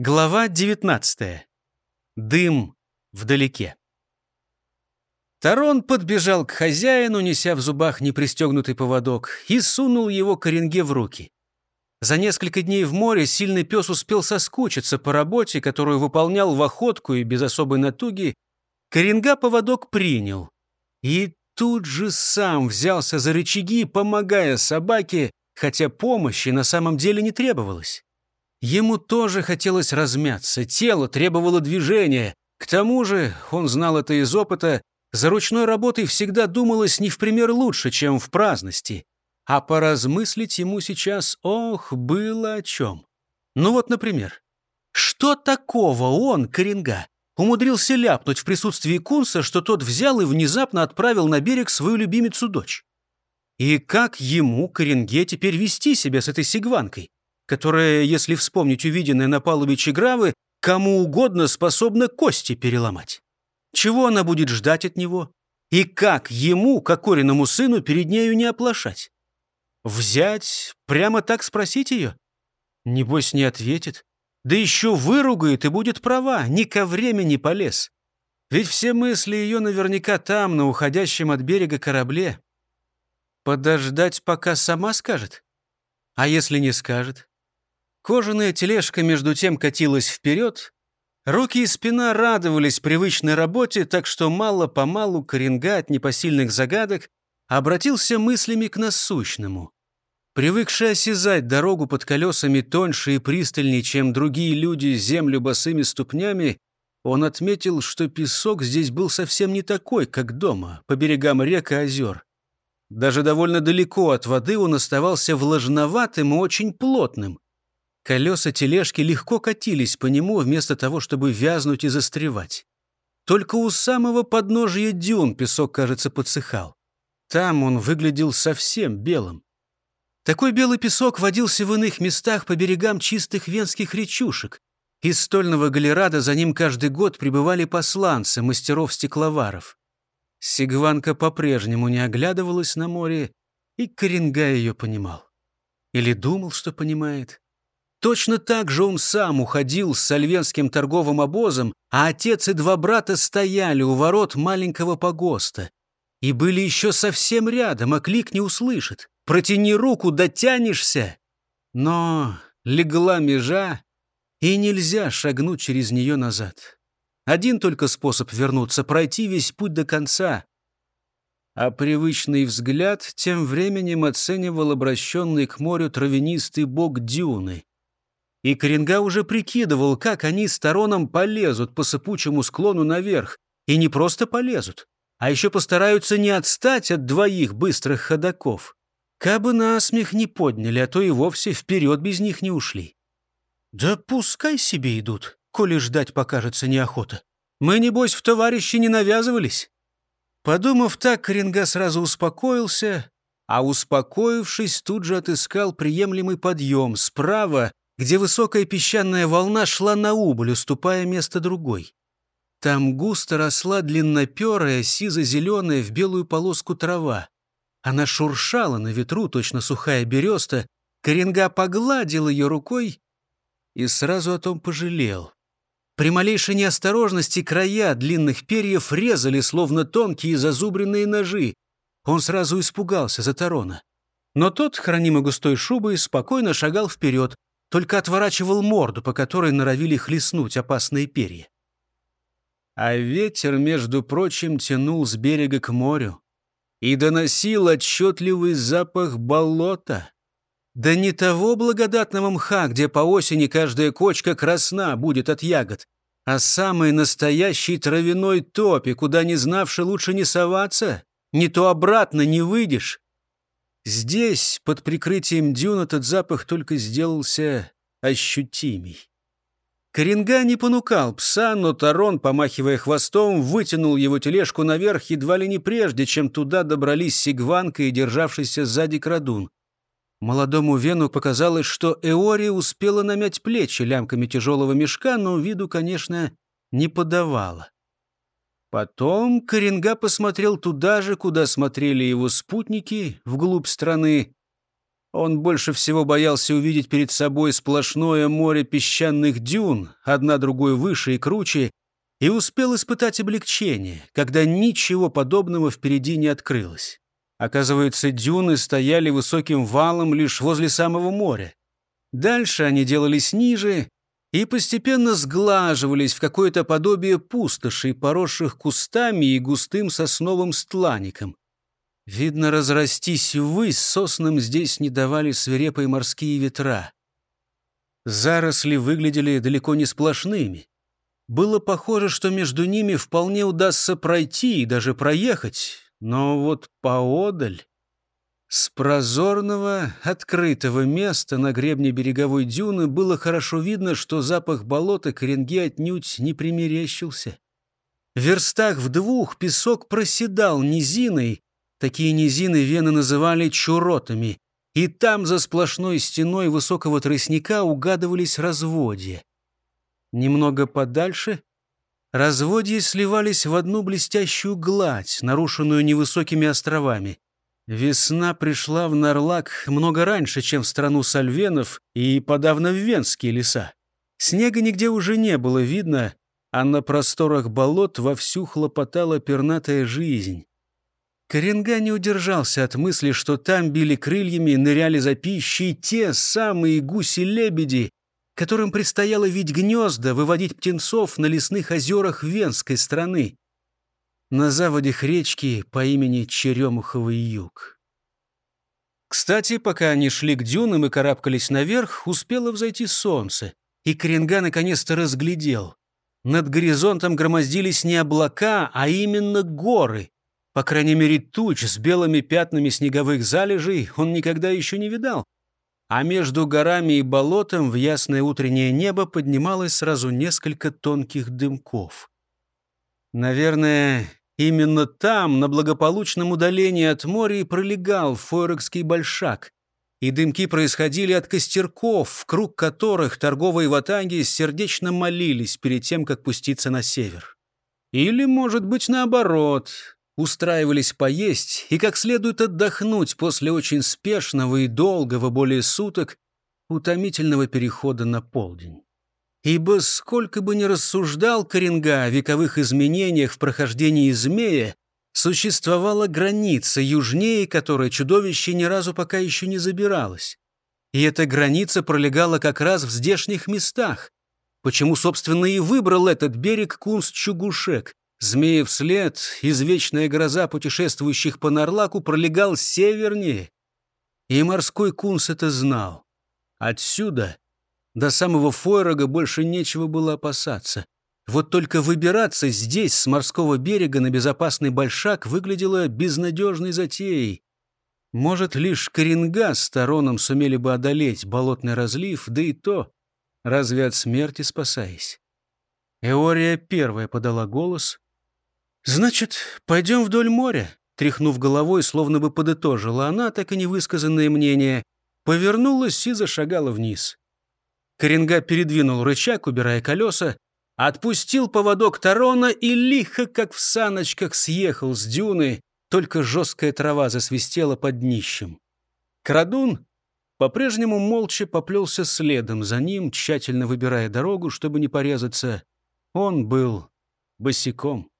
Глава 19. Дым вдалеке. Тарон подбежал к хозяину, неся в зубах непристегнутый поводок, и сунул его коренге в руки. За несколько дней в море сильный пес успел соскучиться по работе, которую выполнял в охотку и без особой натуги. Коренга поводок принял. И тут же сам взялся за рычаги, помогая собаке, хотя помощи на самом деле не требовалось. Ему тоже хотелось размяться, тело требовало движения. К тому же, он знал это из опыта, за ручной работой всегда думалось не в пример лучше, чем в праздности. А поразмыслить ему сейчас, ох, было о чем. Ну вот, например, что такого он, Коренга, умудрился ляпнуть в присутствии Кунса, что тот взял и внезапно отправил на берег свою любимицу-дочь? И как ему, Коренге, теперь вести себя с этой сигванкой? Которая, если вспомнить увиденное на палубе Чигравы, кому угодно способна кости переломать. Чего она будет ждать от него? И как ему, как коренному сыну, перед нею не оплошать? Взять, прямо так спросить ее? Небось, не ответит. Да еще выругает и будет права, ни ко времени полез. Ведь все мысли ее наверняка там, на уходящем от берега корабле. Подождать, пока сама скажет? А если не скажет? Кожаная тележка между тем катилась вперед. Руки и спина радовались привычной работе, так что мало-помалу Коренга от непосильных загадок обратился мыслями к насущному. Привыкший осязать дорогу под колесами тоньше и пристальнее, чем другие люди землю босыми ступнями, он отметил, что песок здесь был совсем не такой, как дома, по берегам рек и озер. Даже довольно далеко от воды он оставался влажноватым и очень плотным. Колеса тележки легко катились по нему, вместо того, чтобы вязнуть и застревать. Только у самого подножия дюн песок, кажется, подсыхал. Там он выглядел совсем белым. Такой белый песок водился в иных местах по берегам чистых венских речушек. Из стольного галерада за ним каждый год прибывали посланцы, мастеров-стекловаров. Сигванка по-прежнему не оглядывалась на море, и Коренга ее понимал. Или думал, что понимает. Точно так же он сам уходил с сальвенским торговым обозом, а отец и два брата стояли у ворот маленького погоста. И были еще совсем рядом, а клик не услышит. Протяни руку, дотянешься. Но легла межа, и нельзя шагнуть через нее назад. Один только способ вернуться — пройти весь путь до конца. А привычный взгляд тем временем оценивал обращенный к морю травянистый бок дюны. И Коренга уже прикидывал, как они с Тароном полезут по сыпучему склону наверх. И не просто полезут, а еще постараются не отстать от двоих быстрых ходаков. Кабы насмех не подняли, а то и вовсе вперед без них не ушли. Да пускай себе идут, коли ждать покажется неохота. Мы, небось, в товарищи не навязывались. Подумав так, Коренга сразу успокоился, а успокоившись, тут же отыскал приемлемый подъем справа где высокая песчаная волна шла на убыль, уступая место другой. Там густо росла длинноперая, сизо-зеленая в белую полоску трава. Она шуршала на ветру, точно сухая береста. Коренга погладил ее рукой и сразу о том пожалел. При малейшей неосторожности края длинных перьев резали, словно тонкие зазубренные ножи. Он сразу испугался за Тарона. Но тот, хранимый густой шубой, спокойно шагал вперед, только отворачивал морду, по которой норовили хлестнуть опасные перья. А ветер, между прочим, тянул с берега к морю и доносил отчетливый запах болота. Да не того благодатного мха, где по осени каждая кочка красна будет от ягод, а самый настоящий травяной топи, куда не знавши лучше не соваться, не то обратно не выйдешь, Здесь, под прикрытием дюн, этот запах только сделался ощутимей. Коренга не понукал пса, но Тарон, помахивая хвостом, вытянул его тележку наверх едва ли не прежде, чем туда добрались Сигванка и державшийся сзади крадун. Молодому Вену показалось, что Эори успела намять плечи лямками тяжелого мешка, но виду, конечно, не подавала. Потом Коренга посмотрел туда же, куда смотрели его спутники, вглубь страны. Он больше всего боялся увидеть перед собой сплошное море песчаных дюн, одна другой выше и круче, и успел испытать облегчение, когда ничего подобного впереди не открылось. Оказывается, дюны стояли высоким валом лишь возле самого моря. Дальше они делались ниже и постепенно сглаживались в какое-то подобие пустоши, поросших кустами и густым сосновым стлаником. Видно, разрастись ввысь соснам здесь не давали свирепые морские ветра. Заросли выглядели далеко не сплошными. Было похоже, что между ними вполне удастся пройти и даже проехать, но вот поодаль... С прозорного, открытого места на гребне береговой дюны было хорошо видно, что запах болота коренге отнюдь не примерещился. В верстах в двух песок проседал низиной, такие низины вены называли чуротами, и там за сплошной стеной высокого тростника угадывались разводья. Немного подальше разводья сливались в одну блестящую гладь, нарушенную невысокими островами. Весна пришла в Нарлак много раньше, чем в страну сальвенов и подавно в венские леса. Снега нигде уже не было видно, а на просторах болот вовсю хлопотала пернатая жизнь. Коренга не удержался от мысли, что там били крыльями, ныряли за пищей те самые гуси-лебеди, которым предстояло видеть гнезда, выводить птенцов на лесных озерах Венской страны на заводях речки по имени Черемуховый юг. Кстати, пока они шли к дюнам и карабкались наверх, успело взойти солнце, и Коренга наконец-то разглядел. Над горизонтом громоздились не облака, а именно горы. По крайней мере, туч с белыми пятнами снеговых залежей он никогда еще не видал. А между горами и болотом в ясное утреннее небо поднималось сразу несколько тонких дымков. Наверное, Именно там, на благополучном удалении от моря, и пролегал Фойрокский большак. И дымки происходили от костерков, в круг которых торговые ватаги сердечно молились перед тем, как пуститься на север. Или, может быть, наоборот, устраивались поесть и как следует отдохнуть после очень спешного и долгого, более суток, утомительного перехода на полдень. Ибо сколько бы ни рассуждал Коренга о вековых изменениях в прохождении змея, существовала граница, южнее которой чудовище ни разу пока еще не забиралось. И эта граница пролегала как раз в здешних местах. Почему, собственно, и выбрал этот берег Кунст-Чугушек? Змеев след, извечная гроза путешествующих по Нарлаку, пролегал севернее. И морской кунс это знал. Отсюда до самого Фойрога больше нечего было опасаться. Вот только выбираться здесь, с морского берега на безопасный большак, выглядело безнадежной затеей. Может, лишь Коренга с Тароном сумели бы одолеть болотный разлив, да и то, разве от смерти спасаясь? Эория первая подала голос. «Значит, пойдем вдоль моря?» Тряхнув головой, словно бы подытожила она, так и невысказанное мнение, повернулась и зашагала вниз. Коренга передвинул рычаг, убирая колеса, отпустил поводок Тарона и лихо, как в саночках, съехал с дюны, только жесткая трава засвистела под днищем. Крадун по-прежнему молча поплелся следом за ним, тщательно выбирая дорогу, чтобы не порезаться. Он был босиком.